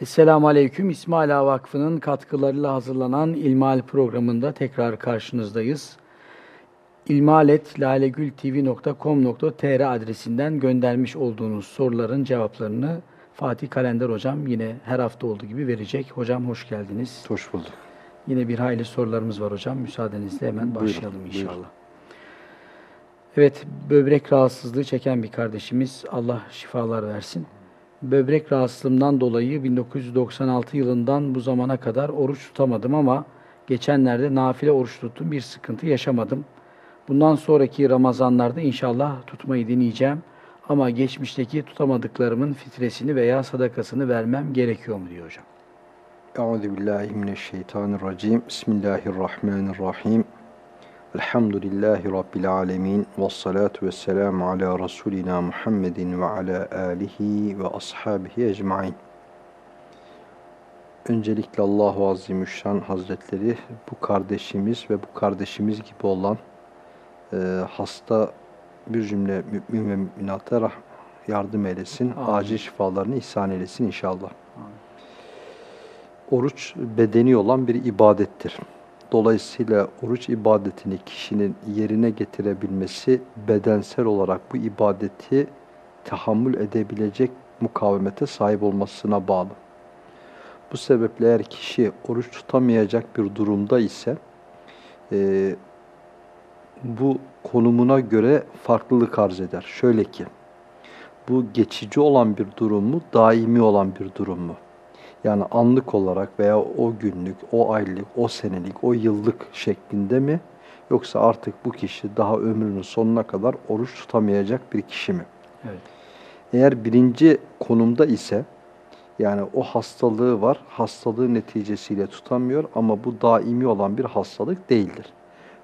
Esselamu Aleyküm. İsmaila Vakfı'nın katkılarıyla hazırlanan İlmal programında tekrar karşınızdayız. ilmaletlalegültv.com.tr adresinden göndermiş olduğunuz soruların cevaplarını Fatih Kalender Hocam yine her hafta olduğu gibi verecek. Hocam hoş geldiniz. Hoş bulduk. Yine bir hayli sorularımız var hocam. Müsaadenizle hemen başlayalım Buyurun, inşallah. buyurun. Evet, böbrek rahatsızlığı çeken bir kardeşimiz Allah şifalar versin. Böbrek rahatsızlığımdan dolayı 1996 yılından bu zamana kadar oruç tutamadım ama geçenlerde nafile oruç tuttum. Bir sıkıntı yaşamadım. Bundan sonraki Ramazanlarda inşallah tutmayı deneyeceğim. Ama geçmişteki tutamadıklarımın fitresini veya sadakasını vermem gerekiyor mu diyor hocam. Euzu billahi mineşşeytanirracim. Bismillahirrahmanirrahim. Elhamdülillahi rabbil alamin ve salatu vesselamu ala rasulina Muhammedin ve ala alihi ve ashabihi ecmaîn. Öncelikle Allahu Azimüşşan Hazretleri bu kardeşimiz ve bu kardeşimiz gibi olan e, hasta bir cümle mümin ve müminata rah- yardım eylesin. Amin. Acil şifalarını ihsan eylesin inşallah. Oruç bedeni olan bir ibadettir. Dolayısıyla oruç ibadetini kişinin yerine getirebilmesi bedensel olarak bu ibadeti tahammül edebilecek mukavemete sahip olmasına bağlı. Bu sebeple eğer kişi oruç tutamayacak bir durumda ise e, bu konumuna göre farklılık arz eder. Şöyle ki, bu geçici olan bir durum mu, daimi olan bir durum mu? Yani anlık olarak veya o günlük, o aylık, o senelik, o yıllık şeklinde mi? Yoksa artık bu kişi daha ömrünün sonuna kadar oruç tutamayacak bir kişi mi? Evet. Eğer birinci konumda ise, yani o hastalığı var, hastalığı neticesiyle tutamıyor ama bu daimi olan bir hastalık değildir.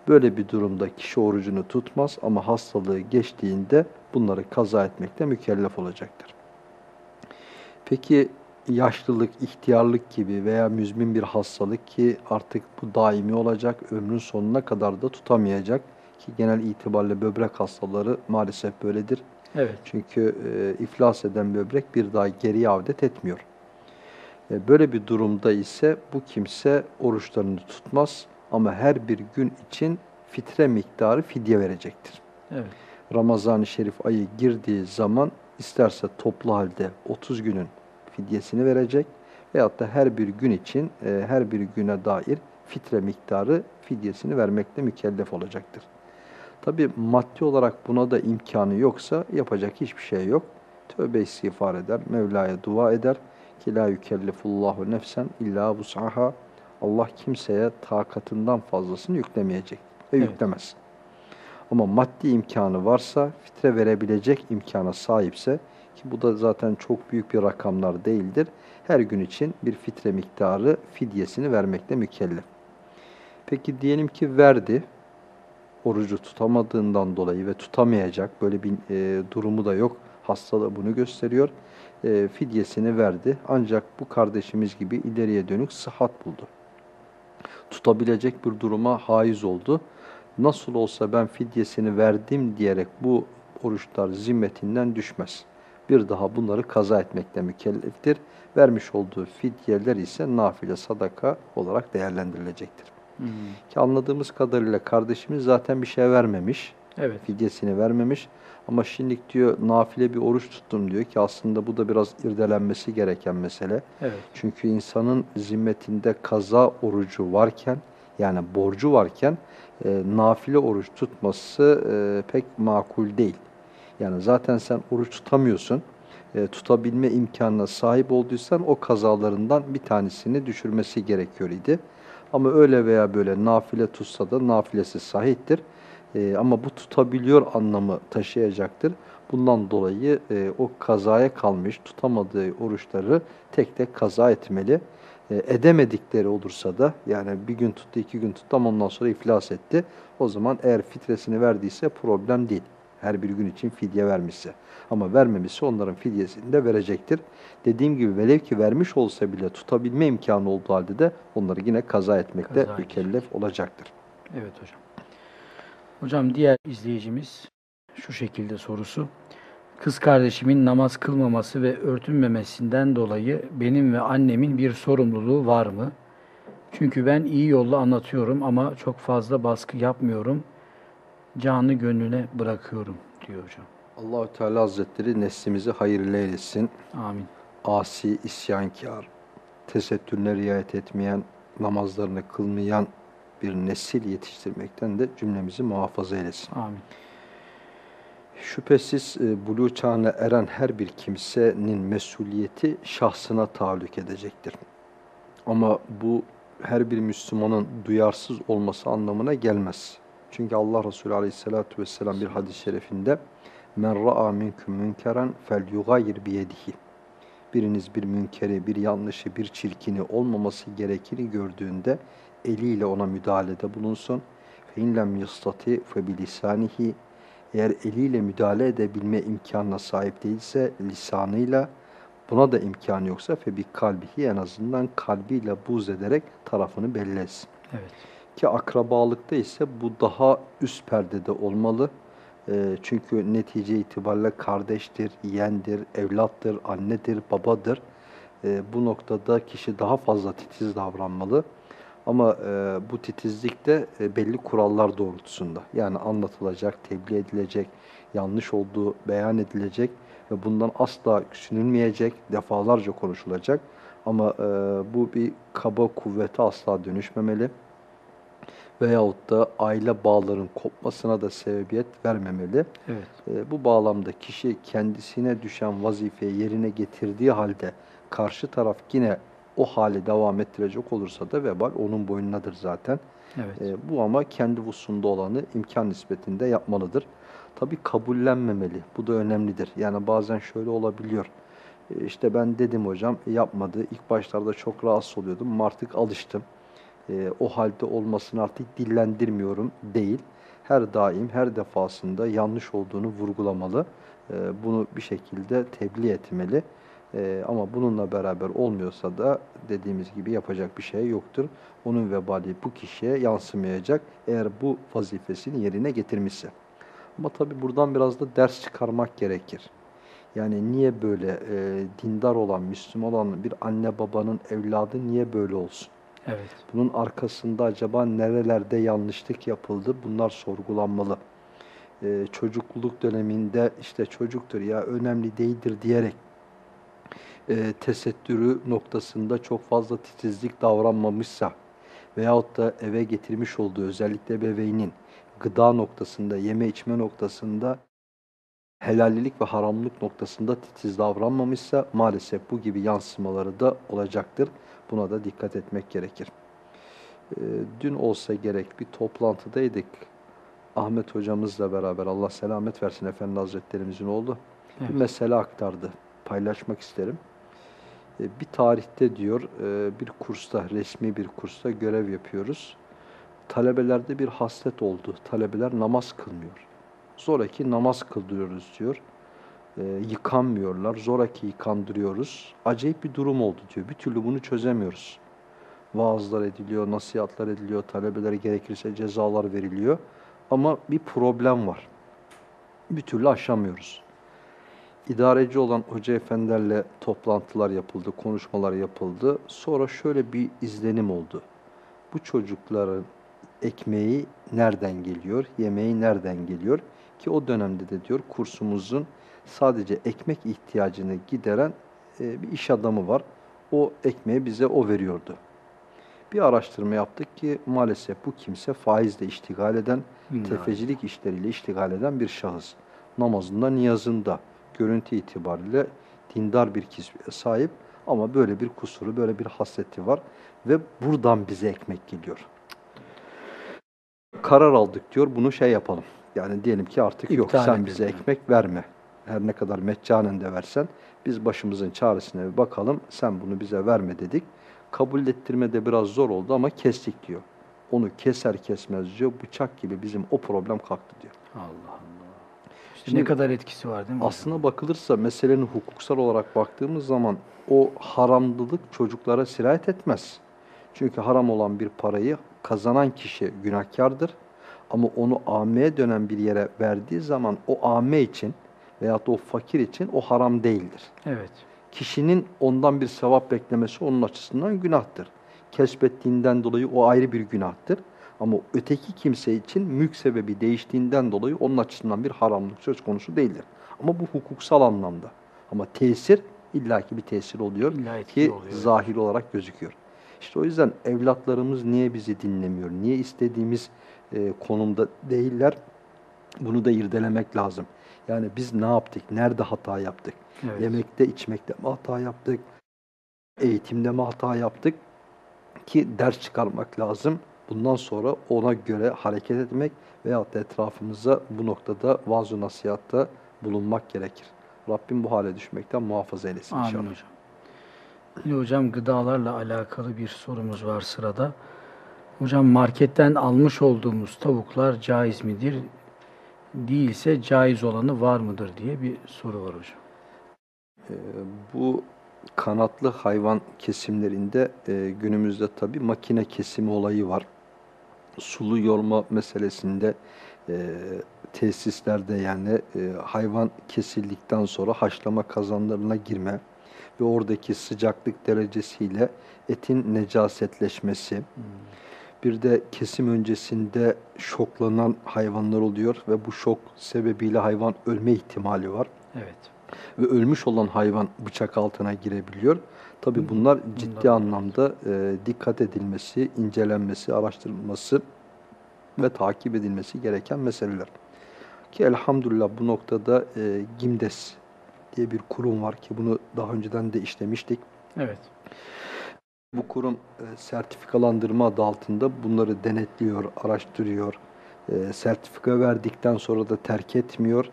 Böyle bir durumda kişi orucunu tutmaz ama hastalığı geçtiğinde bunları kaza etmekle mükellef olacaktır. Peki yaşlılık, ihtiyarlık gibi veya müzmin bir hastalık ki artık bu daimi olacak, ömrün sonuna kadar da tutamayacak ki genel itibariyle böbrek hastaları maalesef böyledir. Evet. Çünkü e, iflas eden böbrek bir daha geriye avdet etmiyor. E, böyle bir durumda ise bu kimse oruçlarını tutmaz ama her bir gün için fitre miktarı fidye verecektir. Evet. Ramazan-ı Şerif ayı girdiği zaman isterse toplu halde 30 günün fidyesini verecek veyahut da her bir gün için e, her bir güne dair fitre miktarı fidyesini vermekle mükellef olacaktır. Tabi maddi olarak buna da imkanı yoksa yapacak hiçbir şey yok. Tövbe istiğfar eder, Mevla'ya dua eder ki la yükellifullahu nefsen illa vus'aha. Allah kimseye takatından fazlasını yüklemeyecek ve Evet. yüklemez. Ama maddi imkanı varsa, fitre verebilecek imkana sahipse ki bu da zaten çok büyük bir rakamlar değildir. Her gün için bir fitre miktarı fidyesini vermekle mükellef. Peki diyelim ki verdi, orucu tutamadığından dolayı ve tutamayacak böyle bir e, durumu da yok. Hastalığı bunu gösteriyor. E, fidyesini verdi. Ancak bu kardeşimiz gibi ileriye dönük sıhhat buldu. Tutabilecek bir duruma haiz oldu. Nasıl olsa ben fidyesini verdim diyerek bu oruçlar zimmetinden düşmez. Bir daha bunları kaza etmekle mükelleftir. Vermiş olduğu fidyeler ise nafile sadaka olarak değerlendirilecektir. Hmm. Ki anladığımız kadarıyla kardeşimiz zaten bir şey vermemiş, Evet. fidyesini vermemiş. Ama şimdi diyor nafile bir oruç tuttum diyor ki aslında bu da biraz irdelenmesi gereken mesele. Evet. Çünkü insanın zimmetinde kaza orucu varken yani borcu varken e, nafile oruç tutması e, pek makul değil. Yani zaten sen oruç tutamıyorsun. E, tutabilme imkanına sahip olduysan o kazalarından bir tanesini düşürmesi gerekiyor idi. Ama öyle veya böyle nafile tutsa da nafilesi sahiptir. E, ama bu tutabiliyor anlamı taşıyacaktır. Bundan dolayı e, o kazaya kalmış tutamadığı oruçları tek tek kaza etmeli. E, edemedikleri olursa da yani bir gün tuttu, iki gün tuttu ama ondan sonra iflas etti. O zaman eğer fitresini verdiyse problem değil. Her bir gün için fidye vermişse. Ama vermemişse onların fidyesini de verecektir. Dediğim gibi velev ki vermiş olsa bile tutabilme imkanı olduğu halde de onları yine kaza etmekte Kaza mükellef olacaktır. Evet hocam. Hocam diğer izleyicimiz şu şekilde sorusu. Kız kardeşimin namaz kılmaması ve örtünmemesinden dolayı benim ve annemin bir sorumluluğu var mı? Çünkü ben iyi yolla anlatıyorum ama çok fazla baskı yapmıyorum. Canı gönlüne bırakıyorum diyor hocam. Allahü Teala Hazretleri neslimizi hayırlı eylesin. Amin. Asi, isyankar, tesettürüne riayet etmeyen, namazlarını kılmayan bir nesil yetiştirmekten de cümlemizi muhafaza eylesin. Amin. Şüphesiz e, buluğ çağına eren her bir kimsenin mesuliyeti şahsına tahallük edecektir. Ama bu her bir Müslümanın duyarsız olması anlamına gelmez. Çünkü Allah Resulü Aleyhisselatü Vesselam bir hadis-i şerifinde men ra'a minkum münkeren fel yugayir biyedihi biriniz bir münkeri, bir yanlışı, bir çirkini olmaması gerekini gördüğünde eliyle ona müdahalede bulunsun. Yastati fe bilisanihi eğer eliyle müdahale edebilme imkanına sahip değilse lisanıyla buna da imkanı yoksa fe bir kalbihi en azından kalbiyle buz ederek tarafını belli etsin. Evet. Ki akrabalıkta ise bu daha üst perdede olmalı. E, çünkü netice itibariyle kardeştir, yeğendir, evlattır, annedir, babadır. E, bu noktada kişi daha fazla titiz davranmalı. Ama e, bu titizlik de e, belli kurallar doğrultusunda. Yani anlatılacak, tebliğ edilecek, yanlış olduğu beyan edilecek ve bundan asla küsünülmeyecek, defalarca konuşulacak. Ama e, bu bir kaba kuvvete asla dönüşmemeli veyahut da aile bağların kopmasına da sebebiyet vermemeli. Evet. E, bu bağlamda kişi kendisine düşen vazifeyi yerine getirdiği halde karşı taraf yine o hale devam ettirecek olursa da vebal onun boynunadır zaten. Evet. E, bu ama kendi vusunda olanı imkan nispetinde yapmalıdır. Tabi kabullenmemeli. Bu da önemlidir. Yani bazen şöyle olabiliyor. E, işte ben dedim hocam yapmadı. İlk başlarda çok rahatsız oluyordum. Ama Artık alıştım. E, o halde olmasını artık dillendirmiyorum değil. Her daim, her defasında yanlış olduğunu vurgulamalı. E, bunu bir şekilde tebliğ etmeli. E, ama bununla beraber olmuyorsa da dediğimiz gibi yapacak bir şey yoktur. Onun vebali bu kişiye yansımayacak eğer bu vazifesini yerine getirmişse. Ama tabi buradan biraz da ders çıkarmak gerekir. Yani niye böyle e, dindar olan, Müslüman olan bir anne babanın evladı niye böyle olsun? Evet. Bunun arkasında acaba nerelerde yanlışlık yapıldı? Bunlar sorgulanmalı. Ee, çocukluk döneminde işte çocuktur ya önemli değildir diyerek e, tesettürü noktasında çok fazla titizlik davranmamışsa veyahut da eve getirmiş olduğu özellikle bebeyinin gıda noktasında, yeme içme noktasında helallilik ve haramlık noktasında titiz davranmamışsa maalesef bu gibi yansımaları da olacaktır. Buna da dikkat etmek gerekir. Ee, dün olsa gerek bir toplantıdaydık. Ahmet hocamızla beraber Allah selamet versin Efendi Hazretlerimizin oldu. Evet. Bir mesele aktardı. Paylaşmak isterim. Ee, bir tarihte diyor e, bir kursta, resmi bir kursta görev yapıyoruz. Talebelerde bir haslet oldu. Talebeler namaz kılmıyor. Zoraki namaz kıldırıyoruz diyor. Ee, yıkanmıyorlar. Zoraki yıkandırıyoruz. Acayip bir durum oldu diyor. Bir türlü bunu çözemiyoruz. Vaazlar ediliyor, nasihatler ediliyor, talebelere gerekirse cezalar veriliyor. Ama bir problem var. Bir türlü aşamıyoruz. İdareci olan hoca efendilerle toplantılar yapıldı, konuşmalar yapıldı. Sonra şöyle bir izlenim oldu. Bu çocukların ekmeği nereden geliyor, yemeği nereden geliyor? Ki o dönemde de diyor kursumuzun sadece ekmek ihtiyacını gideren e, bir iş adamı var. O ekmeği bize o veriyordu. Bir araştırma yaptık ki maalesef bu kimse faizle iştigal eden, İnna tefecilik işleriyle iştigal eden bir şahıs. Namazında, niyazında, görüntü itibariyle dindar bir kisveye sahip ama böyle bir kusuru, böyle bir hasreti var ve buradan bize ekmek geliyor. Karar aldık diyor, bunu şey yapalım. Yani diyelim ki artık yok, İptal sen edelim. bize ekmek verme. Her ne kadar meccanen de versen, biz başımızın çaresine bir bakalım, sen bunu bize verme dedik. Kabul ettirmede biraz zor oldu ama kestik diyor. Onu keser kesmez diyor, bıçak gibi bizim o problem kalktı diyor. Allah Allah. İşte ne kadar etkisi var değil mi? Aslına bakılırsa meselenin hukuksal olarak baktığımız zaman o haramlılık çocuklara sirayet etmez. Çünkü haram olan bir parayı kazanan kişi günahkardır. Ama onu ameye dönen bir yere verdiği zaman o ame için veyahut da o fakir için o haram değildir. Evet. Kişinin ondan bir sevap beklemesi onun açısından günahtır. Kesbettiğinden dolayı o ayrı bir günahtır. Ama öteki kimse için mülk sebebi değiştiğinden dolayı onun açısından bir haramlık söz konusu değildir. Ama bu hukuksal anlamda. Ama tesir illaki bir tesir oluyor İlla ki oluyor, zahir olarak gözüküyor. İşte o yüzden evlatlarımız niye bizi dinlemiyor, niye istediğimiz e, konumda değiller bunu da irdelemek lazım. Yani biz ne yaptık, nerede hata yaptık? Evet. Yemekte, içmekte mi hata yaptık? Eğitimde mi hata yaptık? Ki ders çıkarmak lazım. Bundan sonra ona göre hareket etmek veyahut da etrafımıza bu noktada vaaz nasihatta bulunmak gerekir. Rabbim bu hale düşmekten muhafaza eylesin Amin inşallah. hocam. Yine hocam gıdalarla alakalı bir sorumuz var sırada. Hocam marketten almış olduğumuz tavuklar caiz midir? Değilse caiz olanı var mıdır diye bir soru var hocam. Ee, bu kanatlı hayvan kesimlerinde e, günümüzde tabi makine kesimi olayı var. Sulu yorma meselesinde e, tesislerde yani e, hayvan kesildikten sonra haşlama kazanlarına girme ve oradaki sıcaklık derecesiyle etin necasetleşmesi. Bir de kesim öncesinde şoklanan hayvanlar oluyor ve bu şok sebebiyle hayvan ölme ihtimali var Evet. ve ölmüş olan hayvan bıçak altına girebiliyor. Tabi bunlar ciddi bunlar- anlamda e, dikkat edilmesi, incelenmesi, araştırılması ve takip edilmesi gereken meseleler. Ki elhamdülillah bu noktada e, GİMDES diye bir kurum var ki bunu daha önceden de işlemiştik. Evet. Bu kurum e, sertifikalandırma adı altında bunları denetliyor, araştırıyor. E, sertifika verdikten sonra da terk etmiyor.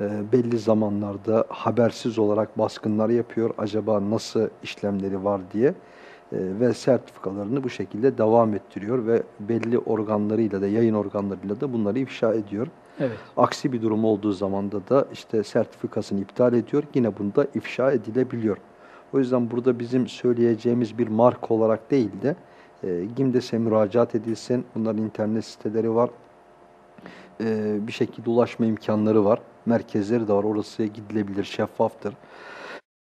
E, belli zamanlarda habersiz olarak baskınlar yapıyor. Acaba nasıl işlemleri var diye. E, ve sertifikalarını bu şekilde devam ettiriyor ve belli organlarıyla da yayın organlarıyla da bunları ifşa ediyor. Evet. Aksi bir durum olduğu zamanda da işte sertifikasını iptal ediyor. Yine bunda ifşa edilebiliyor. O yüzden burada bizim söyleyeceğimiz bir marka olarak değil de e, GİMDES'e müracaat edilsin. Bunların internet siteleri var. E, bir şekilde ulaşma imkanları var. Merkezleri de var. Orası gidilebilir, şeffaftır.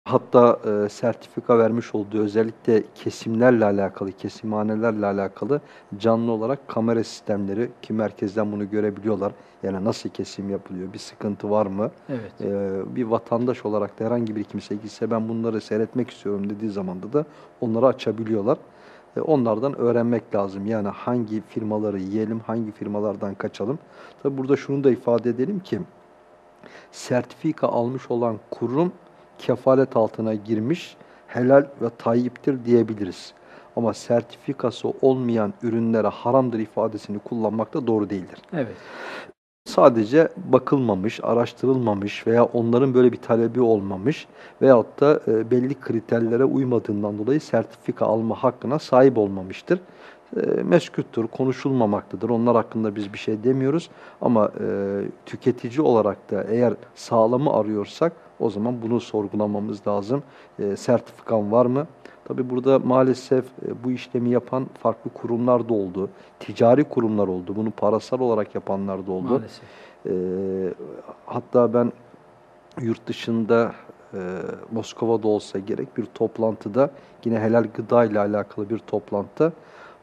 Hatta e, sertifika vermiş olduğu özellikle kesimlerle alakalı, kesimhanelerle alakalı canlı olarak kamera sistemleri ki merkezden bunu görebiliyorlar. Yani nasıl kesim yapılıyor, bir sıkıntı var mı? Evet. Ee, bir vatandaş olarak da herhangi bir kimse gitse ben bunları seyretmek istiyorum dediği zaman da onları açabiliyorlar. Ee, onlardan öğrenmek lazım. Yani hangi firmaları yiyelim, hangi firmalardan kaçalım. Tabi burada şunu da ifade edelim ki sertifika almış olan kurum kefalet altına girmiş, helal ve tayyiptir diyebiliriz. Ama sertifikası olmayan ürünlere haramdır ifadesini kullanmak da doğru değildir. Evet. Sadece bakılmamış, araştırılmamış veya onların böyle bir talebi olmamış veyahut da e, belli kriterlere uymadığından dolayı sertifika alma hakkına sahip olmamıştır. E, mesküttür, konuşulmamaktadır. Onlar hakkında biz bir şey demiyoruz ama e, tüketici olarak da eğer sağlamı arıyorsak o zaman bunu sorgulamamız lazım. E, sertifikan var mı? Tabi burada maalesef e, bu işlemi yapan farklı kurumlar da oldu. Ticari kurumlar oldu. Bunu parasal olarak yapanlar da oldu. Maalesef. Ee, hatta ben yurt dışında e, Moskova'da olsa gerek bir toplantıda yine helal gıda ile alakalı bir toplantıda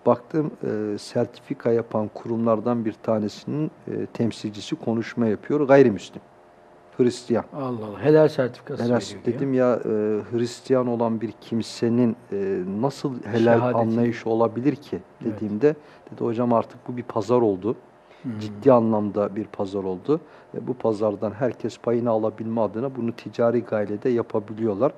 baktım e, sertifika yapan kurumlardan bir tanesinin e, temsilcisi konuşma yapıyor gayrimüslim. Hristiyan. Allah Allah. Helal sertifikası Helal, veriyor dedim ya e, Hristiyan olan bir kimsenin e, nasıl helal Şehadeti. anlayışı olabilir ki Evet. dediğimde dedi hocam artık bu bir pazar oldu. Hmm. Ciddi anlamda bir pazar oldu. Ve bu pazardan herkes payını alabilme adına bunu ticari gayrede yapabiliyorlar.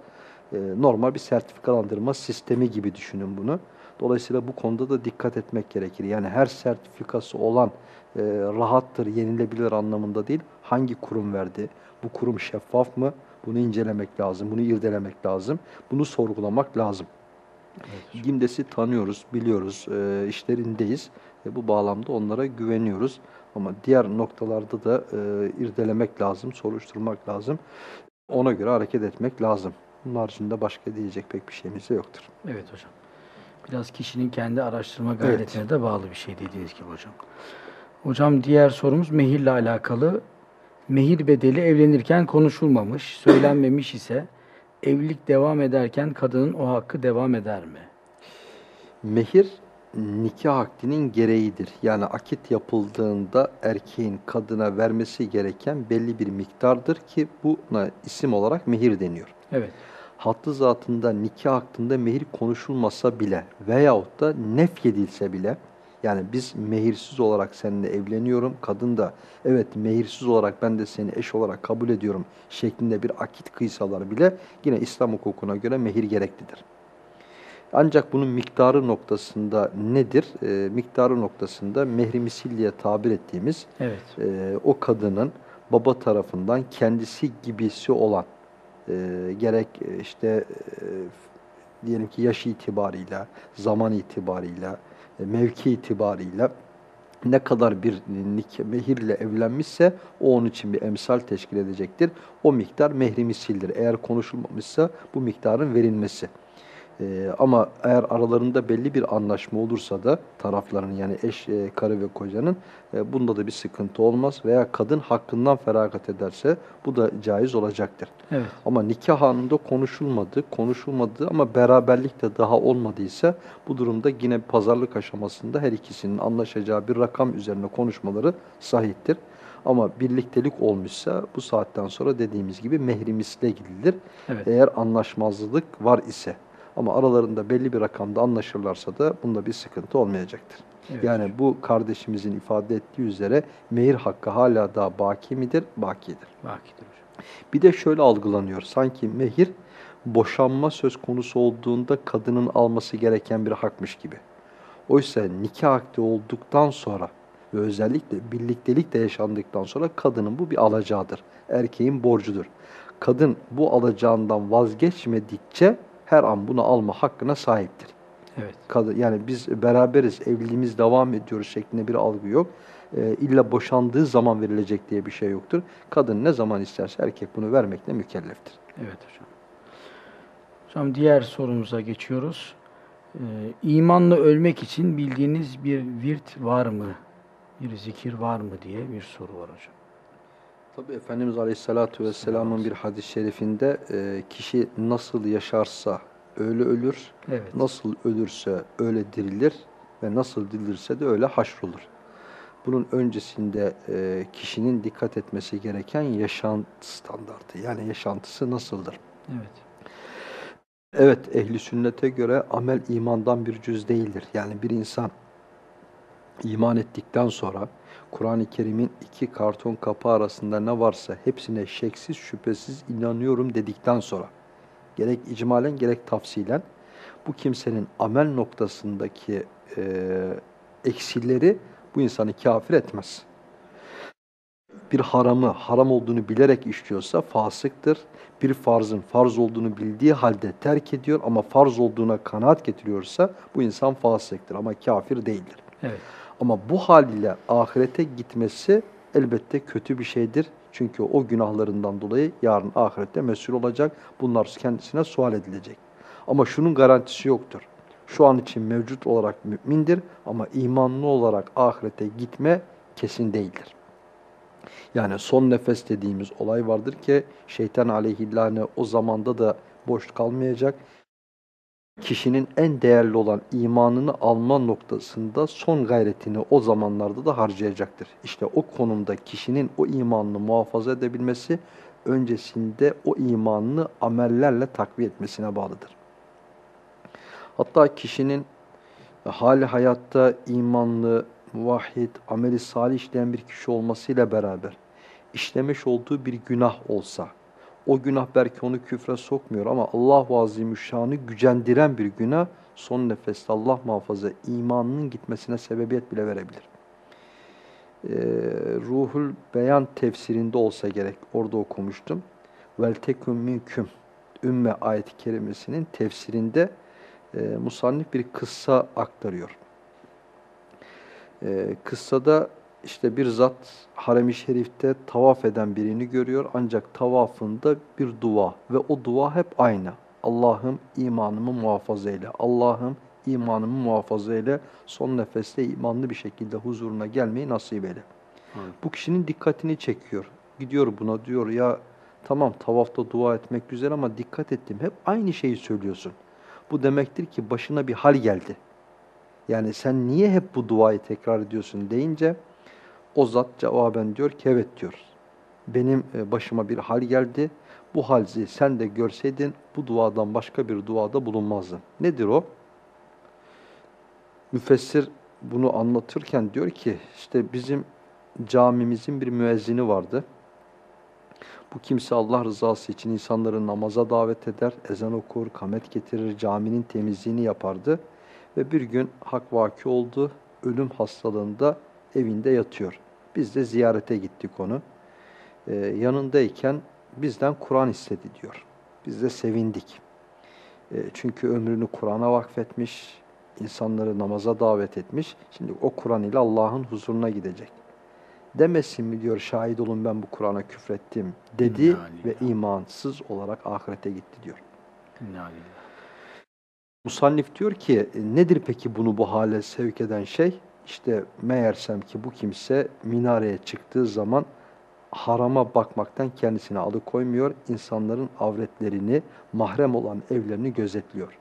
E, normal bir sertifikalandırma sistemi gibi düşünün bunu. Dolayısıyla bu konuda da dikkat etmek gerekir. Yani her sertifikası olan e, rahattır, yenilebilir anlamında değil. Hangi kurum verdi? Bu kurum şeffaf mı? Bunu incelemek lazım, bunu irdelemek lazım, bunu sorgulamak lazım. GİMDES'i tanıyoruz, biliyoruz, e, işlerindeyiz. E, bu bağlamda onlara güveniyoruz. Ama diğer noktalarda da e, irdelemek lazım, soruşturmak lazım. Ona göre hareket etmek lazım. Bunun haricinde başka diyecek pek bir şeyimiz de yoktur. Evet hocam. Biraz kişinin kendi araştırma gayretine de bağlı bir şey dediğiniz gibi hocam. Hocam diğer sorumuz mehirle alakalı. Mehir bedeli evlenirken konuşulmamış, söylenmemiş ise evlilik devam ederken kadının o hakkı devam eder mi? Mehir nikah akdinin gereğidir. Yani akit yapıldığında erkeğin kadına vermesi gereken belli bir miktardır ki buna isim olarak mehir deniyor. Evet. Hattı zatında nikah hakkında mehir konuşulmasa bile veyahut da nefyedilse bile yani biz mehirsiz olarak seninle evleniyorum. Kadın da evet mehirsiz olarak ben de seni eş olarak kabul ediyorum şeklinde bir akit kıysalar bile yine İslam hukukuna göre mehir gereklidir. Ancak bunun miktarı noktasında nedir? E, miktarı noktasında mehri misil diye tabir ettiğimiz Evet. e, o kadının baba tarafından kendisi gibisi olan e, gerek işte e, diyelim ki yaş itibarıyla, zaman itibarıyla, e, mevki itibarıyla ne kadar bir mehirle evlenmişse o onun için bir emsal teşkil edecektir. O miktar mehri misildir. Eğer konuşulmamışsa bu miktarın verilmesi. Ee, ama eğer aralarında belli bir anlaşma olursa da tarafların yani eş, e, karı ve kocanın e, bunda da bir sıkıntı olmaz. Veya kadın hakkından feragat ederse bu da caiz olacaktır. Evet. Ama nikah anında konuşulmadı, konuşulmadı ama beraberlik de daha olmadıysa bu durumda yine pazarlık aşamasında her ikisinin anlaşacağı bir rakam üzerine konuşmaları sahiptir. Ama birliktelik olmuşsa bu saatten sonra dediğimiz gibi mehrimisle gidilir. Evet. Eğer anlaşmazlık var ise. Ama aralarında belli bir rakamda anlaşırlarsa da bunda bir sıkıntı olmayacaktır. Evet. Yani bu kardeşimizin ifade ettiği üzere mehir hakkı hala daha baki midir? Bakidir. Bakidir. Bir de şöyle algılanıyor. Sanki mehir boşanma söz konusu olduğunda kadının alması gereken bir hakmış gibi. Oysa nikah akdi olduktan sonra ve özellikle birliktelik de yaşandıktan sonra kadının bu bir alacağıdır. Erkeğin borcudur. Kadın bu alacağından vazgeçmedikçe her an bunu alma hakkına sahiptir. Evet. Yani biz beraberiz, evliliğimiz devam ediyoruz şeklinde bir algı yok. Ee, illa boşandığı zaman verilecek diye bir şey yoktur. Kadın ne zaman isterse erkek bunu vermekle mükelleftir. Evet hocam. Hocam diğer sorumuza geçiyoruz. Ee, imanla ölmek için bildiğiniz bir virt var mı? Bir zikir var mı diye bir soru var hocam. Tabi Efendimiz Aleyhisselatü Vesselam'ın bir hadis-i şerifinde e, kişi nasıl yaşarsa öyle ölür, Evet. nasıl ölürse öyle dirilir ve nasıl dirilirse de öyle haşrolur. Bunun öncesinde e, kişinin dikkat etmesi gereken yaşam standartı yani yaşantısı nasıldır? Evet. Evet, ehli sünnete göre amel imandan bir cüz değildir. Yani bir insan iman ettikten sonra Kur'an-ı Kerim'in iki karton kapı arasında ne varsa hepsine şeksiz şüphesiz inanıyorum dedikten sonra gerek icmalen gerek tafsilen bu kimsenin amel noktasındaki e, eksileri bu insanı kafir etmez. Bir haramı haram olduğunu bilerek işliyorsa fasıktır. Bir farzın farz olduğunu bildiği halde terk ediyor ama farz olduğuna kanaat getiriyorsa bu insan fasıktır ama kafir değildir. Evet. Ama bu haliyle ahirete gitmesi elbette kötü bir şeydir. Çünkü o günahlarından dolayı yarın ahirette mesul olacak. Bunlar kendisine sual edilecek. Ama şunun garantisi yoktur. Şu an için mevcut olarak mümindir ama imanlı olarak ahirete gitme kesin değildir. Yani son nefes dediğimiz olay vardır ki şeytan aleyhillâne o zamanda da boş kalmayacak kişinin en değerli olan imanını alma noktasında son gayretini o zamanlarda da harcayacaktır. İşte o konumda kişinin o imanını muhafaza edebilmesi öncesinde o imanını amellerle takviye etmesine bağlıdır. Hatta kişinin hali hayatta imanlı, muvahhid, ameli salih işleyen bir kişi olmasıyla beraber işlemiş olduğu bir günah olsa, o günah belki onu küfre sokmuyor ama Allah-u Azimüşşan'ı gücendiren bir günah son nefeste Allah muhafaza imanının gitmesine sebebiyet bile verebilir. Ee, Ruhul Beyan tefsirinde olsa gerek orada okumuştum. Tekun minküm ümme ayet-i kerimesinin tefsirinde e, musannif bir kıssa aktarıyor. E, kıssada işte bir zat harem-i şerifte tavaf eden birini görüyor ancak tavafında bir dua ve o dua hep aynı. Allah'ım imanımı muhafaza eyle. Allah'ım imanımı muhafaza eyle. Son nefeste imanlı bir şekilde huzuruna gelmeyi nasip eyle. Evet. Bu kişinin dikkatini çekiyor. Gidiyor buna diyor ya tamam tavafta dua etmek güzel ama dikkat ettim. Hep aynı şeyi söylüyorsun. Bu demektir ki başına bir hal geldi. Yani sen niye hep bu duayı tekrar ediyorsun deyince o zat cevaben diyor ki evet diyor. Benim e, başıma bir hal geldi. Bu halzi sen de görseydin bu duadan başka bir duada bulunmazdın. Nedir o? Müfessir bunu anlatırken diyor ki işte bizim camimizin bir müezzini vardı. Bu kimse Allah rızası için insanları namaza davet eder, ezan okur, kamet getirir, caminin temizliğini yapardı. Ve bir gün hak vaki oldu, ölüm hastalığında evinde yatıyor. Biz de ziyarete gittik onu. Ee, yanındayken bizden Kur'an istedi diyor. Biz de sevindik. Ee, çünkü ömrünü Kur'an'a vakfetmiş, insanları namaza davet etmiş. Şimdi o Kur'an ile Allah'ın huzuruna gidecek. Demesin mi diyor şahit olun ben bu Kur'an'a küfrettim dedi ve imansız olarak ahirete gitti diyor. Musannif diyor ki nedir peki bunu bu hale sevk eden şey? İşte meğersem ki bu kimse minareye çıktığı zaman harama bakmaktan kendisini alıkoymuyor. insanların avretlerini, mahrem olan evlerini gözetliyor.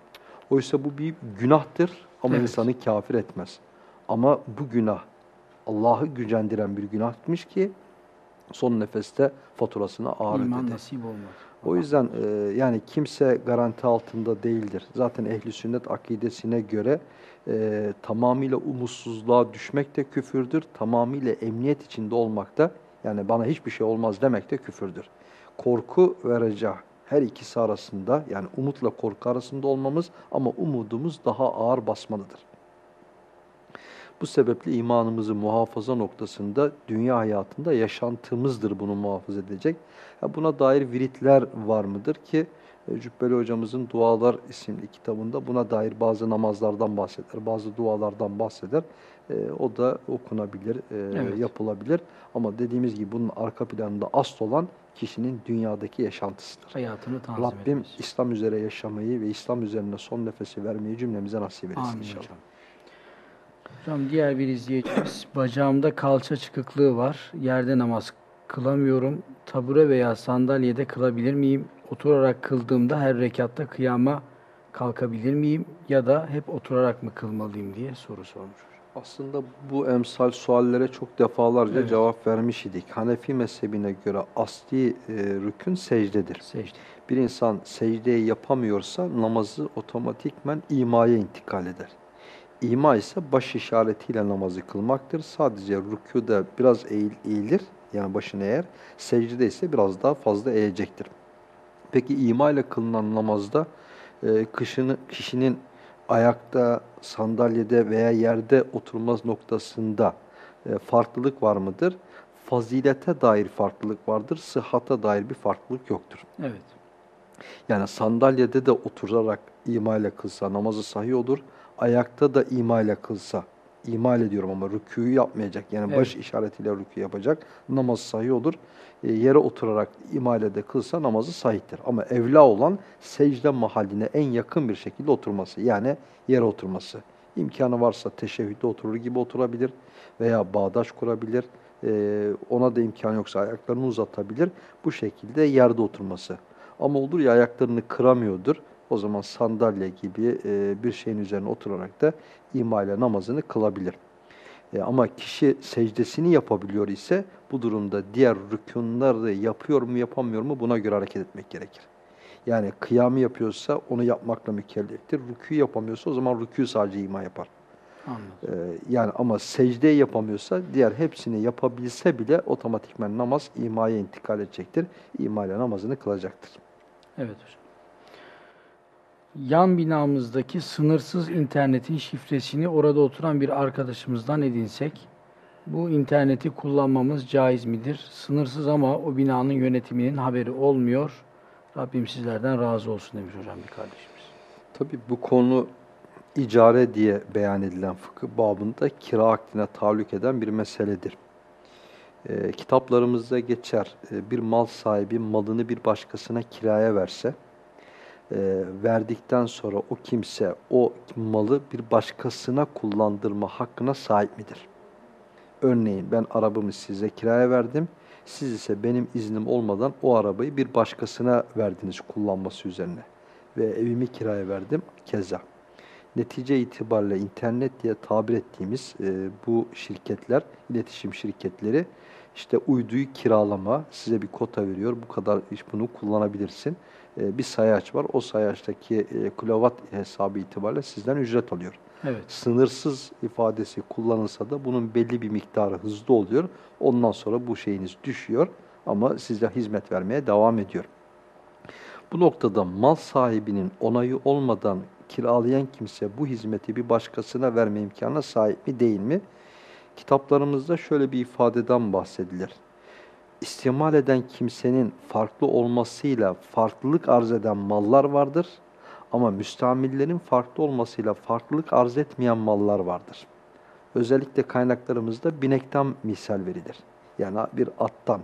Oysa bu bir günahtır ama Evet. insanı kafir etmez. Ama bu günah Allah'ı gücendiren bir günahmış ki son nefeste faturasını ağır İman ödedi. nasip olmaz. O yüzden e, yani kimse garanti altında değildir. Zaten ehli sünnet akidesine göre e, tamamıyla umutsuzluğa düşmek de küfürdür. Tamamıyla emniyet içinde olmak da yani bana hiçbir şey olmaz demek de küfürdür. Korku ve her ikisi arasında yani umutla korku arasında olmamız ama umudumuz daha ağır basmalıdır. Bu sebeple imanımızı muhafaza noktasında dünya hayatında yaşantımızdır bunu muhafaza edecek. Buna dair viritler var mıdır ki e, Cübbeli hocamızın Dualar isimli kitabında buna dair bazı namazlardan bahseder, bazı dualardan bahseder. E, o da okunabilir, e, Evet. yapılabilir. Ama dediğimiz gibi bunun arka planında asıl olan kişinin dünyadaki yaşantısıdır. Hayatını tanzim Rabbim etmesi. İslam üzere yaşamayı ve İslam üzerine son nefesi vermeyi cümlemize nasip etsin Amin inşallah. hocam. Hocam diğer bir izleyicimiz bacağımda kalça çıkıklığı var. Yerde namaz kılamıyorum. Tabure veya sandalyede kılabilir miyim? Oturarak kıldığımda her rekatta kıyama kalkabilir miyim? Ya da hep oturarak mı kılmalıyım diye soru sormuş. Aslında bu emsal suallere çok defalarca Evet. cevap vermiş idik. Hanefi mezhebine göre asli e, rükün secdedir. Secde. Bir insan secdeyi yapamıyorsa namazı otomatikmen imaya intikal eder. İma ise baş işaretiyle namazı kılmaktır. Sadece rükuda biraz eğil, eğilir, yani başını eğer, secdede ise biraz daha fazla eğecektir. Peki ima ile kılınan namazda e, kışını, kişinin ayakta, sandalyede veya yerde oturmaz noktasında e, farklılık var mıdır? Fazilete dair farklılık vardır, sıhhata dair bir farklılık yoktur. Evet. Yani sandalyede de oturarak ima ile kılsa namazı sahih olur. Ayakta da ima ile kılsa, ima ile diyorum ama rükûyu yapmayacak. Yani baş Evet. işaretiyle rükû yapacak. Namaz sahih olur. E, yere oturarak ima ile de kılsa namazı sahihtir. Ama evla olan secde mahalline en yakın bir şekilde oturması. Yani yere oturması. İmkanı varsa teşehhüde oturur gibi oturabilir veya bağdaş kurabilir. E, ona da imkan yoksa ayaklarını uzatabilir. Bu şekilde yerde oturması. Ama olur ya ayaklarını kıramıyordur. O zaman sandalye gibi e, bir şeyin üzerine oturarak da ima ile namazını kılabilir. E, ama kişi secdesini yapabiliyor ise bu durumda diğer rükunları yapıyor mu yapamıyor mu buna göre hareket etmek gerekir. Yani kıyamı yapıyorsa onu yapmakla mükelleftir. Rükû yapamıyorsa o zaman rükû sadece ima yapar. Anladım. E, yani ama secdeyi yapamıyorsa diğer hepsini yapabilse bile otomatikmen namaz imaya intikal edecektir. İma ile namazını kılacaktır. Evet hocam. Yan binamızdaki sınırsız internetin şifresini orada oturan bir arkadaşımızdan edinsek, bu interneti kullanmamız caiz midir? Sınırsız ama o binanın yönetiminin haberi olmuyor. Rabbim sizlerden razı olsun demiş hocam bir kardeşimiz. Tabii bu konu icare diye beyan edilen fıkıh babında kira akdine tahallük eden bir meseledir. E, kitaplarımızda geçer e, bir mal sahibi malını bir başkasına kiraya verse verdikten sonra o kimse o malı bir başkasına kullandırma hakkına sahip midir? Örneğin ben arabamı size kiraya verdim. Siz ise benim iznim olmadan o arabayı bir başkasına verdiniz kullanması üzerine. Ve evimi kiraya verdim keza. Netice itibariyle internet diye tabir ettiğimiz e, bu şirketler, iletişim şirketleri işte uyduyu kiralama, size bir kota veriyor, bu kadar iş bunu kullanabilirsin. E, bir sayaç var, o sayaçtaki e, kilowatt hesabı itibariyle sizden ücret alıyor. Evet. Sınırsız ifadesi kullanılsa da bunun belli bir miktarı hızlı oluyor. Ondan sonra bu şeyiniz düşüyor ama size hizmet vermeye devam ediyor. Bu noktada mal sahibinin onayı olmadan kiralayan kimse bu hizmeti bir başkasına verme imkanına sahip mi değil mi? Kitaplarımızda şöyle bir ifadeden bahsedilir. İstimal eden kimsenin farklı olmasıyla farklılık arz eden mallar vardır. Ama müstamillerin farklı olmasıyla farklılık arz etmeyen mallar vardır. Özellikle kaynaklarımızda binekten misal verilir. Yani bir attan,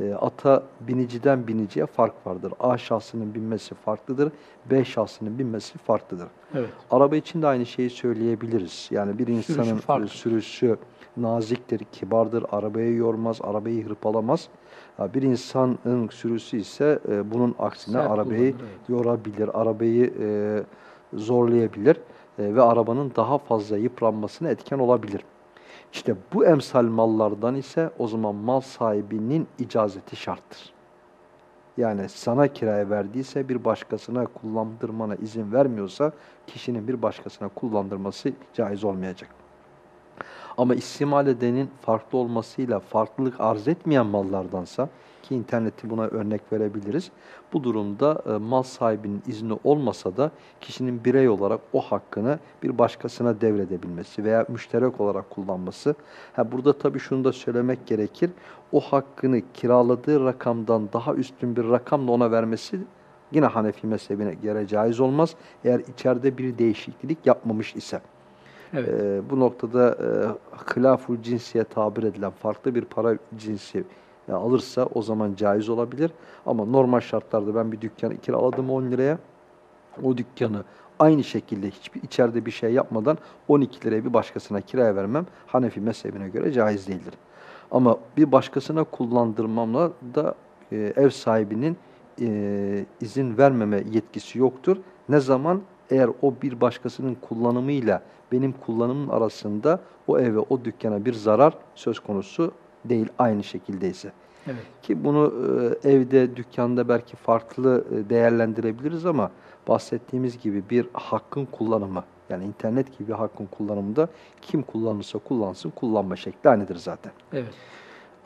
e, ata biniciden biniciye fark vardır. A şahsının binmesi farklıdır, B şahsının binmesi farklıdır. Evet. Araba için de aynı şeyi söyleyebiliriz. Yani bir insanın Sürüşü farklı. sürüşü naziktir, kibardır, arabayı yormaz, arabayı hırpalamaz. Bir insanın sürüsü ise e, bunun aksine Sert arabayı kullanır, evet. yorabilir, arabayı e, zorlayabilir e, ve arabanın daha fazla yıpranmasına etken olabilir. İşte bu emsal mallardan ise o zaman mal sahibinin icazeti şarttır. Yani sana kiraya verdiyse bir başkasına kullandırmana izin vermiyorsa kişinin bir başkasına kullandırması caiz olmayacak. Ama istimal edenin farklı olmasıyla farklılık arz etmeyen mallardansa ki interneti buna örnek verebiliriz. Bu durumda e, mal sahibinin izni olmasa da kişinin birey olarak o hakkını bir başkasına devredebilmesi veya müşterek olarak kullanması. Ha, burada tabii şunu da söylemek gerekir. O hakkını kiraladığı rakamdan daha üstün bir rakamla ona vermesi yine Hanefi mezhebine göre caiz olmaz. Eğer içeride bir değişiklik yapmamış ise. Evet. Ee, bu noktada e, hilaful cinsiye tabir edilen farklı bir para cinsi e, alırsa o zaman caiz olabilir. Ama normal şartlarda ben bir dükkanı kiraladım 10 liraya. O dükkanı aynı şekilde hiçbir içeride bir şey yapmadan 12 liraya bir başkasına kiraya vermem Hanefi mezhebine göre caiz değildir. Ama bir başkasına kullandırmamla da e, ev sahibinin e, izin vermeme yetkisi yoktur. Ne zaman? Eğer o bir başkasının kullanımıyla benim kullanımım arasında o eve, o dükkana bir zarar söz konusu değil aynı şekildeyse. Evet. Ki bunu e, evde, dükkanda belki farklı e, değerlendirebiliriz ama bahsettiğimiz gibi bir hakkın kullanımı, yani internet gibi hakkın kullanımında kim kullanırsa kullansın, kullanma şekli aynıdır zaten. Evet.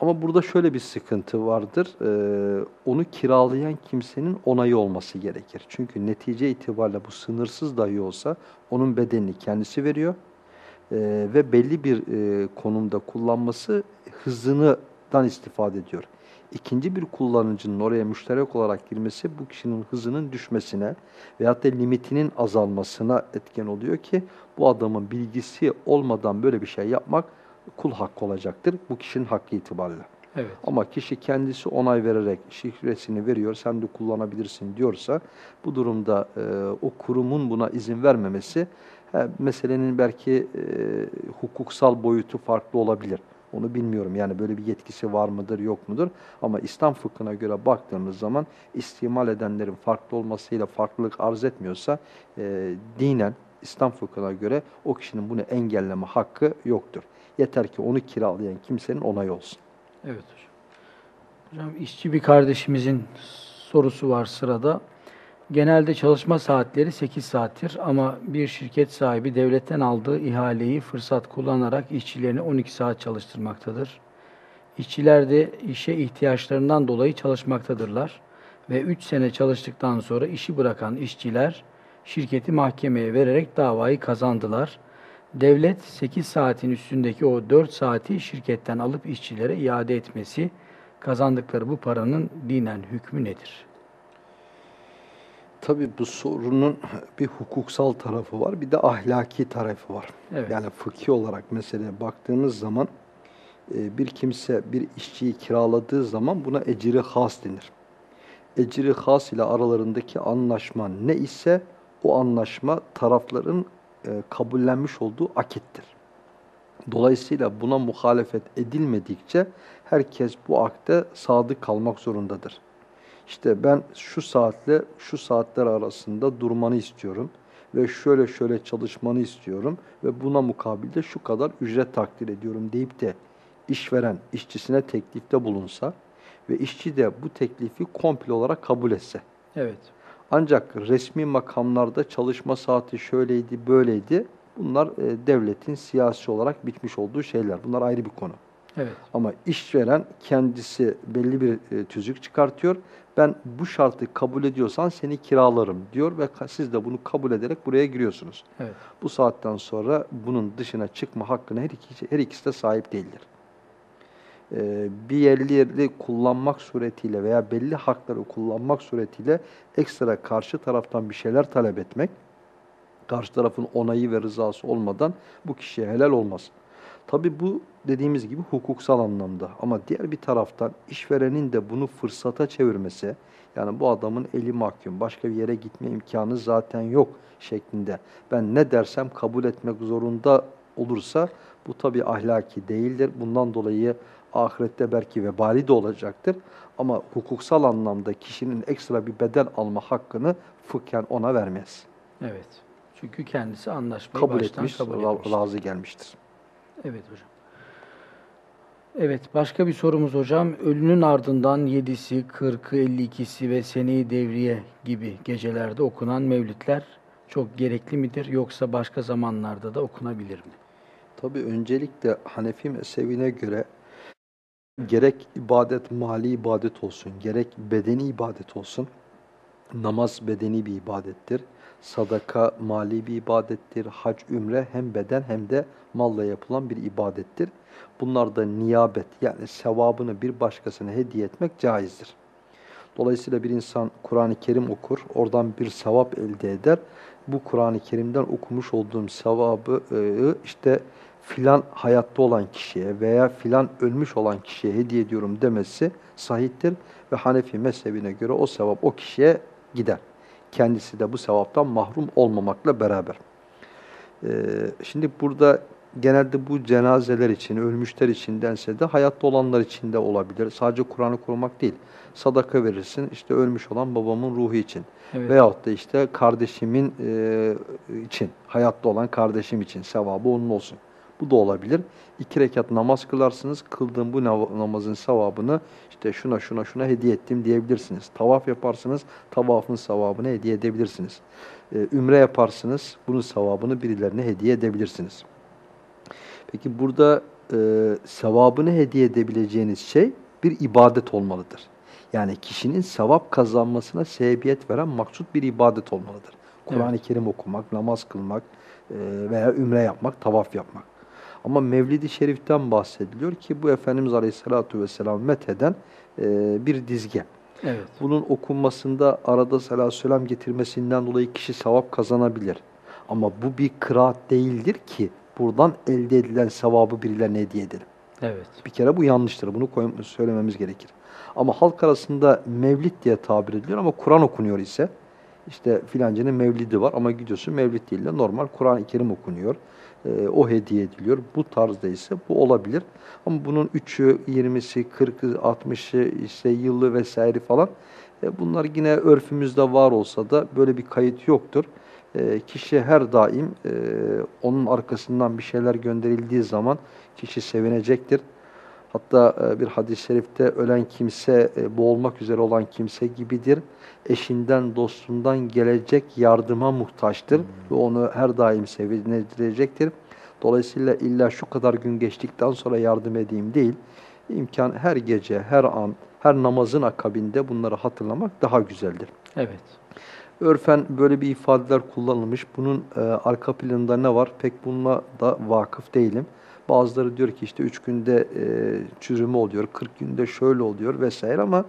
Ama burada şöyle bir sıkıntı vardır. Ee, onu kiralayan kimsenin onayı olması gerekir. Çünkü netice itibariyle bu sınırsız dahi olsa onun bedenini kendisi veriyor. Ee, ve belli bir e, konumda kullanması hızından istifade ediyor. İkinci bir kullanıcının oraya müşterek olarak girmesi bu kişinin hızının düşmesine veyahut da limitinin azalmasına etken oluyor ki bu adamın bilgisi olmadan böyle bir şey yapmak kul hakkı olacaktır bu kişinin hakkı itibariyle. Evet. Ama kişi kendisi onay vererek şifresini veriyor, sen de kullanabilirsin diyorsa bu durumda e, o kurumun buna izin vermemesi meselenin belki e, hukuksal boyutu farklı olabilir. Onu bilmiyorum yani böyle bir yetkisi var mıdır yok mudur ama İslam fıkhına göre baktığımız zaman istimal edenlerin farklı olmasıyla farklılık arz etmiyorsa e, dinen İslam fıkhına göre o kişinin bunu engelleme hakkı yoktur. Yeter ki onu kiralayan kimsenin onayı olsun. Evet hocam. Hocam işçi bir kardeşimizin sorusu var sırada. Genelde çalışma saatleri 8 saattir ama bir şirket sahibi devletten aldığı ihaleyi fırsat kullanarak işçilerini 12 saat çalıştırmaktadır. İşçiler de işe ihtiyaçlarından dolayı çalışmaktadırlar ve 3 sene çalıştıktan sonra işi bırakan işçiler şirketi mahkemeye vererek davayı kazandılar. Devlet 8 saatin üstündeki o 4 saati şirketten alıp işçilere iade etmesi, kazandıkları bu paranın dinen hükmü nedir? Tabii bu sorunun bir hukuksal tarafı var, bir de ahlaki tarafı var. Evet. Yani fıkhi olarak meseleye baktığımız zaman e, bir kimse bir işçiyi kiraladığı zaman buna eciri has denir. Eciri has ile aralarındaki anlaşma ne ise o anlaşma tarafların e, kabullenmiş olduğu akittir. Dolayısıyla buna muhalefet edilmedikçe herkes bu akte sadık kalmak zorundadır. İşte ben şu saatle şu saatler arasında durmanı istiyorum ve şöyle şöyle çalışmanı istiyorum ve buna mukabilde şu kadar ücret takdir ediyorum deyip de işveren işçisine teklifte bulunsa ve işçi de bu teklifi komple olarak kabul etse. Evet. Ancak resmi makamlarda çalışma saati şöyleydi, böyleydi. Bunlar e, devletin siyasi olarak bitmiş olduğu şeyler. Bunlar ayrı bir konu. Evet. Ama işveren kendisi belli bir e, tüzük çıkartıyor. Ben bu şartı kabul ediyorsan seni kiralarım diyor ve siz de bunu kabul ederek buraya giriyorsunuz. Evet. Bu saatten sonra bunun dışına çıkma hakkına her ikisi, her ikisi de sahip değildir. Ee, bir yerleri kullanmak suretiyle veya belli hakları kullanmak suretiyle ekstra karşı taraftan bir şeyler talep etmek, karşı tarafın onayı ve rızası olmadan bu kişiye helal olmaz. Tabi bu dediğimiz gibi hukuksal anlamda ama diğer bir taraftan işverenin de bunu fırsata çevirmesi, yani bu adamın eli mahkum, başka bir yere gitme imkanı zaten yok şeklinde. Ben ne dersem kabul etmek zorunda olursa bu tabi ahlaki değildir. Bundan dolayı ahirette belki vebali de olacaktır. Ama hukuksal anlamda kişinin ekstra bir bedel alma hakkını fıkhen ona vermez. Evet. Çünkü kendisi anlaşmayı Kabul baştan etmiş, kabul etmiştir. razı gelmiştir. Evet hocam. Evet, başka bir sorumuz hocam. Ölünün ardından 7'si, 40'ı, 52'si ve seneyi devriye gibi gecelerde okunan mevlütler çok gerekli midir yoksa başka zamanlarda da okunabilir mi? Tabii öncelikle Hanefi mezhebine göre gerek ibadet mali ibadet olsun, gerek bedeni ibadet olsun, namaz bedeni bir ibadettir, sadaka mali bir ibadettir, hac, ümre hem beden hem de malla yapılan bir ibadettir. Bunlarda niyabet yani sevabını bir başkasına hediye etmek caizdir. Dolayısıyla bir insan Kur'an-ı Kerim okur, oradan bir sevap elde eder. Bu Kur'an-ı Kerim'den okumuş olduğum sevabı e, işte filan hayatta olan kişiye veya filan ölmüş olan kişiye hediye ediyorum demesi sahiptir ve Hanefi mezhebine göre o sevap o kişiye gider. Kendisi de bu sevaptan mahrum olmamakla beraber. Ee, şimdi burada genelde bu cenazeler için, ölmüşler için dense de hayatta olanlar için de olabilir. Sadece Kur'an'ı korumak değil. Sadaka verirsin işte ölmüş olan babamın ruhu için. Evet. Veyahut da işte kardeşimin e, için, hayatta olan kardeşim için sevabı onun olsun. Bu da olabilir. İki rekat namaz kılarsınız. Kıldığım bu namazın sevabını işte şuna şuna şuna hediye ettim diyebilirsiniz. Tavaf yaparsınız. Tavafın sevabını hediye edebilirsiniz. Ee, ümre yaparsınız. Bunun sevabını birilerine hediye edebilirsiniz. Peki burada e, sevabını hediye edebileceğiniz şey bir ibadet olmalıdır. Yani kişinin sevap kazanmasına sebebiyet veren maksut bir ibadet olmalıdır. Kur'an-ı Kerim okumak, namaz kılmak e, veya ümre yapmak, tavaf yapmak. Ama Mevlid-i Şerif'ten bahsediliyor ki bu Efendimiz Aleyhisselatü Vesselam metheden e, bir dizge. Evet. Bunun okunmasında arada salatü selam getirmesinden dolayı kişi sevap kazanabilir. Ama bu bir kıraat değildir ki buradan elde edilen sevabı birilerine hediye edelim. Evet. Bir kere bu yanlıştır. Bunu koy- söylememiz gerekir. Ama halk arasında mevlid diye tabir ediliyor ama Kur'an okunuyor ise işte filancının mevlidi var ama gidiyorsun mevlid değil de normal Kur'an-ı Kerim okunuyor. Ee, o hediye ediliyor. Bu tarzda ise bu olabilir. Ama bunun 3'ü, 20'si, 40'ı, 60'ı, işte yılı vesaire falan e, bunlar yine örfümüzde var olsa da böyle bir kayıt yoktur. E, kişi her daim e, onun arkasından bir şeyler gönderildiği zaman kişi sevinecektir. Hatta e, bir hadis-i şerifte ölen kimse e, boğulmak üzere olan kimse gibidir. Eşinden, dostundan gelecek yardıma muhtaçtır ve onu her daim sevindirecektir. Dolayısıyla illa şu kadar gün geçtikten sonra yardım edeyim değil. İmkan her gece, her an, her namazın akabinde bunları hatırlamak daha güzeldir. Evet. Örfen böyle bir ifadeler kullanılmış. Bunun e, arka planında ne var? Pek bununla da vakıf değilim. Bazıları diyor ki işte 3 günde e, çürüme oluyor, 40 günde şöyle oluyor vesaire ama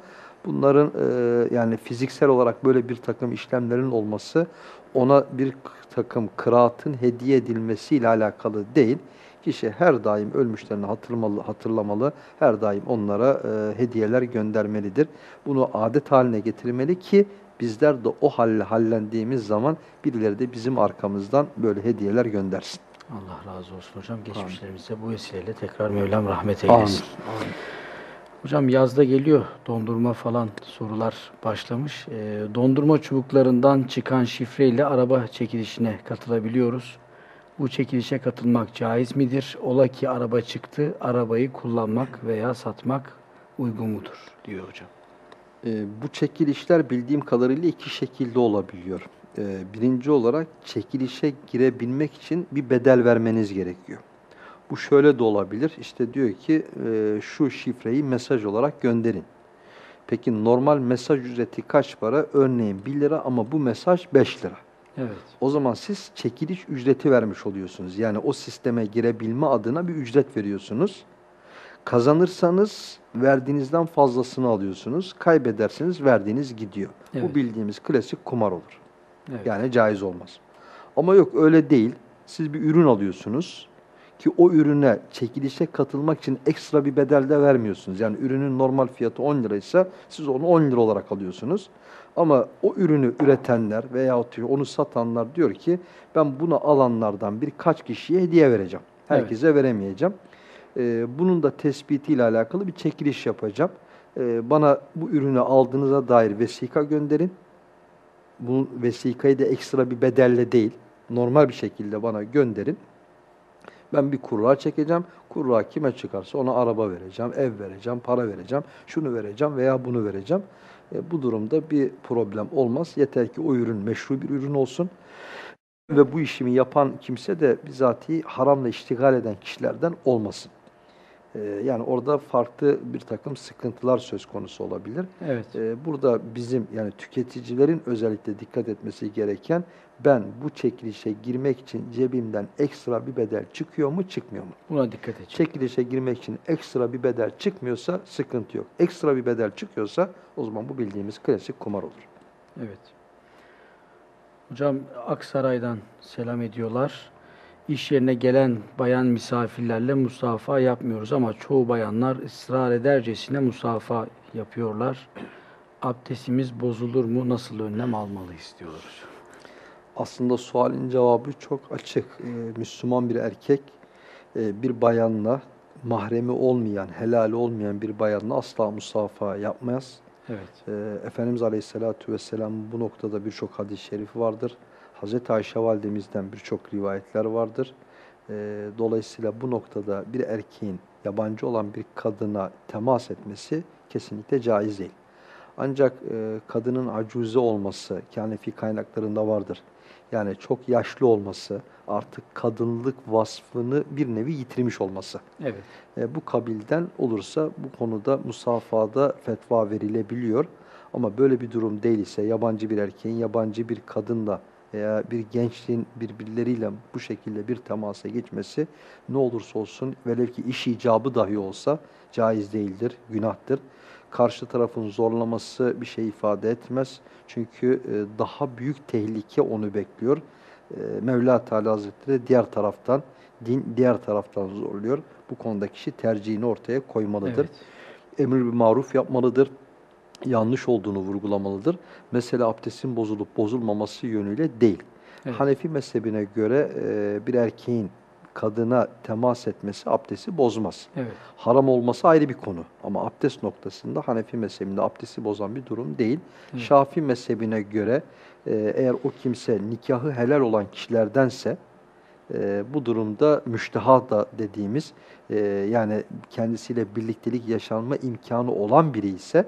bunların e, yani fiziksel olarak böyle bir takım işlemlerin olması ona bir takım kıraatın hediye edilmesiyle alakalı değil. Kişi her daim ölmüşlerini hatırlamalı, hatırlamalı her daim onlara e, hediyeler göndermelidir. Bunu adet haline getirmeli ki bizler de o halle hallendiğimiz zaman birileri de bizim arkamızdan böyle hediyeler göndersin. Allah razı olsun hocam. Geçmişlerimize bu vesileyle tekrar Mevlam rahmet eylesin. Amin. Hocam yazda geliyor dondurma falan sorular başlamış. Ee, dondurma çubuklarından çıkan şifreyle araba çekilişine katılabiliyoruz. Bu çekilişe katılmak caiz midir? Ola ki araba çıktı, arabayı kullanmak veya satmak uygun mudur? diyor hocam. E, bu çekilişler bildiğim kadarıyla iki şekilde olabiliyor. E, birinci olarak çekilişe girebilmek için bir bedel vermeniz gerekiyor. Bu şöyle de olabilir. İşte diyor ki e, şu şifreyi mesaj olarak gönderin. Peki normal mesaj ücreti kaç para? Örneğin 1 lira ama bu mesaj 5 lira. Evet. O zaman siz çekiliş ücreti vermiş oluyorsunuz. Yani o sisteme girebilme adına bir ücret veriyorsunuz. Kazanırsanız verdiğinizden fazlasını alıyorsunuz. Kaybederseniz verdiğiniz gidiyor. Evet. Bu bildiğimiz klasik kumar olur. Evet. Yani caiz olmaz. Ama yok öyle değil. Siz bir ürün alıyorsunuz ki o ürüne çekilişe katılmak için ekstra bir bedel de vermiyorsunuz. Yani ürünün normal fiyatı 10 liraysa siz onu 10 lira olarak alıyorsunuz. Ama o ürünü üretenler veyahut onu satanlar diyor ki ben bunu alanlardan birkaç kişiye hediye vereceğim. Herkese veremeyeceğim. Ee, bunun da tespitiyle alakalı bir çekiliş yapacağım. Ee, bana bu ürünü aldığınıza dair vesika gönderin. Bu vesikayı da ekstra bir bedelle değil, normal bir şekilde bana gönderin. Ben bir kurra çekeceğim. Kurra kime çıkarsa ona araba vereceğim, ev vereceğim, para vereceğim, şunu vereceğim veya bunu vereceğim. E, bu durumda bir problem olmaz. Yeter ki o ürün meşru bir ürün olsun. Ve bu işimi yapan kimse de bizatihi haramla iştigal eden kişilerden olmasın. E, yani orada farklı bir takım sıkıntılar söz konusu olabilir. Evet. E, burada bizim yani tüketicilerin özellikle dikkat etmesi gereken ben bu çekilişe girmek için cebimden ekstra bir bedel çıkıyor mu çıkmıyor mu? Buna dikkat edeceğim. Çekilişe girmek için ekstra bir bedel çıkmıyorsa sıkıntı yok. Ekstra bir bedel çıkıyorsa o zaman bu bildiğimiz klasik kumar olur. Evet. Hocam Aksaray'dan selam ediyorlar. İş yerine gelen bayan misafirlerle musafa yapmıyoruz ama çoğu bayanlar ısrar edercesine musafa yapıyorlar. Abdestimiz bozulur mu? Nasıl önlem almalıyız hocam. Aslında sualin cevabı çok açık. Ee, Müslüman bir erkek e, bir bayanla mahremi olmayan, helal olmayan bir bayanla asla musafa yapmaz. Evet. Ee, Efendimiz Aleyhisselatü Vesselam bu noktada birçok hadis-i şerifi vardır. Hazreti Ayşe validemizden birçok rivayetler vardır. Ee, dolayısıyla bu noktada bir erkeğin yabancı olan bir kadına temas etmesi kesinlikle caiz değil. Ancak e, kadının acuze olması, ki Hanefi kaynaklarında vardır. Yani çok yaşlı olması, artık kadınlık vasfını bir nevi yitirmiş olması. Evet. E, bu kabilden olursa bu konuda musafada fetva verilebiliyor. Ama böyle bir durum değil ise yabancı bir erkeğin yabancı bir kadınla veya bir gençliğin birbirleriyle bu şekilde bir temasa geçmesi ne olursa olsun velev ki iş icabı dahi olsa caiz değildir, günahtır. Karşı tarafın zorlaması bir şey ifade etmez. Çünkü e, daha büyük tehlike onu bekliyor. E, Mevla Teala Hazretleri diğer taraftan, din diğer taraftan zorluyor. Bu konuda kişi tercihini ortaya koymalıdır. Evet. Emir bir maruf yapmalıdır. Yanlış olduğunu vurgulamalıdır. Mesela abdestin bozulup bozulmaması yönüyle değil. Evet. Hanefi mezhebine göre e, bir erkeğin kadına temas etmesi abdesti bozmaz. Evet. Haram olması ayrı bir konu. Ama abdest noktasında Hanefi mezhebinde abdesti bozan bir durum değil. Evet. Şafii mezhebine göre e, eğer o kimse nikahı helal olan kişilerdense e, bu durumda müştehada dediğimiz e, yani kendisiyle birliktelik yaşanma imkanı olan biri ise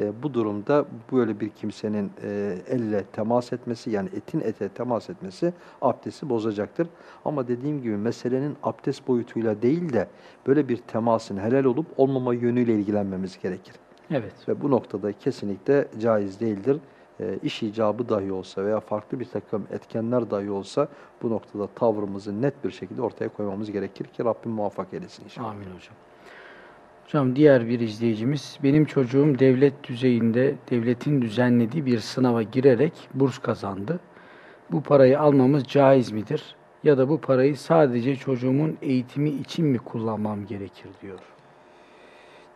e, bu durumda böyle bir kimsenin e, elle temas etmesi yani etin ete temas etmesi abdesti bozacaktır. Ama dediğim gibi meselenin abdest boyutuyla değil de böyle bir temasın helal olup olmama yönüyle ilgilenmemiz gerekir. Evet. Ve bu noktada kesinlikle caiz değildir. E, iş icabı dahi olsa veya farklı bir takım etkenler dahi olsa bu noktada tavrımızı net bir şekilde ortaya koymamız gerekir ki Rabbim muvaffak eylesin inşallah. Amin hocam. Hocam diğer bir izleyicimiz, benim çocuğum devlet düzeyinde devletin düzenlediği bir sınava girerek burs kazandı. Bu parayı almamız caiz midir? ya da bu parayı sadece çocuğumun eğitimi için mi kullanmam gerekir diyor.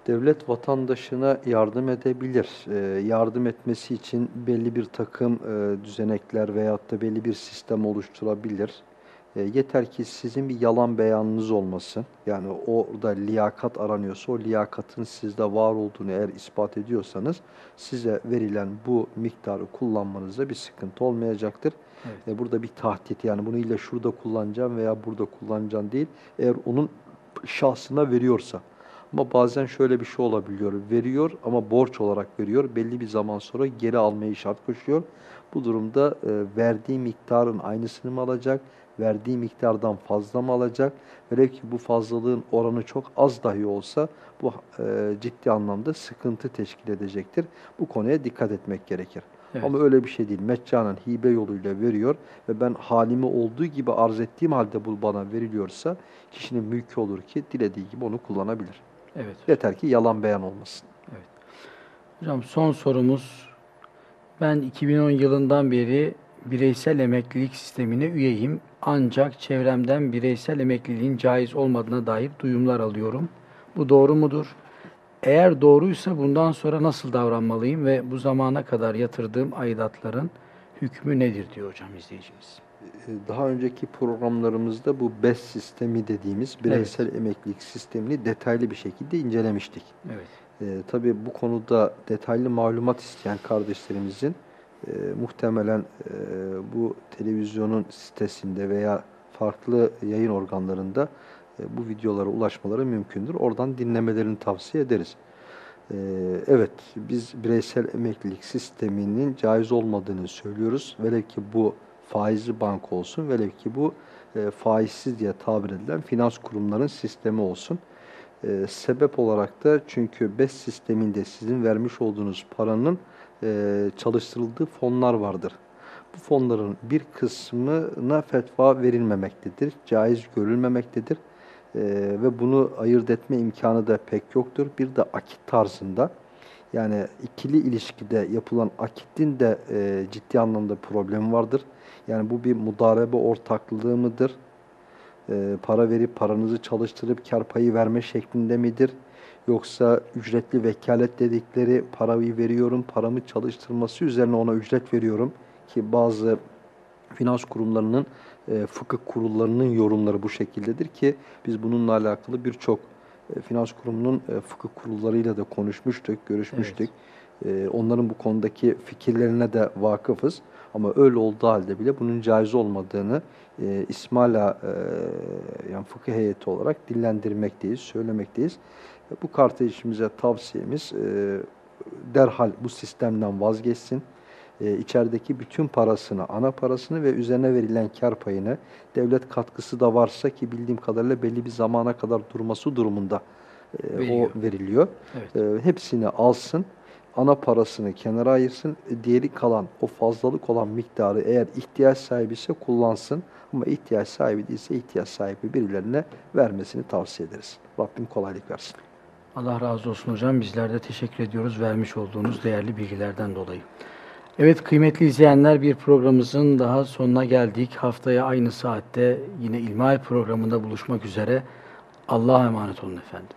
Devlet vatandaşına yardım edebilir. Ee, yardım etmesi için belli bir takım e, düzenekler veyahut da belli bir sistem oluşturabilir. E, yeter ki sizin bir yalan beyanınız olmasın. Yani orada liyakat aranıyorsa o liyakatın sizde var olduğunu eğer ispat ediyorsanız size verilen bu miktarı kullanmanızda bir sıkıntı olmayacaktır. Evet. E, burada bir tahdit yani bunu illa şurada kullanacağım veya burada kullanacağım değil. Eğer onun şahsına veriyorsa. Ama bazen şöyle bir şey olabiliyor. Veriyor ama borç olarak veriyor. Belli bir zaman sonra geri almayı şart koşuyor. Bu durumda e, verdiği miktarın aynısını mı alacak? Verdiği miktardan fazla mı alacak? Velev ki bu fazlalığın oranı çok az dahi olsa bu e, ciddi anlamda sıkıntı teşkil edecektir. Bu konuya dikkat etmek gerekir. Evet. Ama öyle bir şey değil. Meccanen hibe yoluyla veriyor ve ben halimi olduğu gibi arz ettiğim halde bu bana veriliyorsa kişinin mülkü olur ki dilediği gibi onu kullanabilir. Evet. Yeter ki yalan beyan olmasın. Hocam son sorumuz. Ben 2010 yılından beri bireysel emeklilik sistemine üyeyim. Ancak çevremden bireysel emekliliğin caiz olmadığına dair duyumlar alıyorum. Bu doğru mudur? Eğer doğruysa bundan sonra nasıl davranmalıyım ve bu zamana kadar yatırdığım aidatların hükmü nedir diyor hocam izleyicimiz. Ee, Daha önceki programlarımızda bu BES sistemi dediğimiz bireysel emeklilik sistemini detaylı bir şekilde incelemiştik. Evet. Ee, tabii bu konuda detaylı malumat isteyen kardeşlerimizin e, muhtemelen e, bu televizyonun sitesinde veya farklı yayın organlarında e, bu videolara ulaşmaları mümkündür. Oradan dinlemelerini tavsiye ederiz. Ee, evet, biz bireysel emeklilik sisteminin caiz olmadığını söylüyoruz. Velev ki bu faizli bank olsun, velev ki bu e, faizsiz diye tabir edilen finans kurumlarının sistemi olsun. E, sebep olarak da çünkü BES sisteminde sizin vermiş olduğunuz paranın e, çalıştırıldığı fonlar vardır. Bu fonların bir kısmına fetva verilmemektedir, caiz görülmemektedir E, ve bunu ayırt etme imkanı da pek yoktur. Bir de akit tarzında yani ikili ilişkide yapılan akitin de e, ciddi anlamda problemi vardır. Yani bu bir mudarebe ortaklığı mıdır? e, para verip paranızı çalıştırıp kar payı verme şeklinde midir? Yoksa ücretli vekalet dedikleri parayı veriyorum, paramı çalıştırması üzerine ona ücret veriyorum ki bazı finans kurumlarının, e, fıkıh kurullarının yorumları bu şekildedir ki biz bununla alakalı birçok e, finans kurumunun e, fıkıh kurullarıyla da konuşmuştuk, görüşmüştük. E, onların bu konudaki fikirlerine de vakıfız. Ama öyle olduğu halde bile bunun caiz olmadığını e, İsmaila e, yani fıkıh heyeti olarak dillendirmekteyiz, söylemekteyiz. Bu kardeşimize tavsiyemiz e, derhal bu sistemden vazgeçsin. E, içerideki bütün parasını, ana parasını ve üzerine verilen kar payını devlet katkısı da varsa ki bildiğim kadarıyla belli bir zamana kadar durması durumunda e, o veriliyor. Evet. E, hepsini alsın, ana parasını kenara ayırsın, e, diğeri kalan o fazlalık olan miktarı eğer ihtiyaç sahibi ise kullansın ama ihtiyaç sahibi değilse ihtiyaç sahibi birilerine vermesini tavsiye ederiz. Rabbim kolaylık versin. Allah razı olsun hocam. Bizler de teşekkür ediyoruz vermiş olduğunuz değerli bilgilerden dolayı. Evet kıymetli izleyenler bir programımızın daha sonuna geldik. Haftaya aynı saatte yine İlmihal programında buluşmak üzere. Allah'a emanet olun efendim.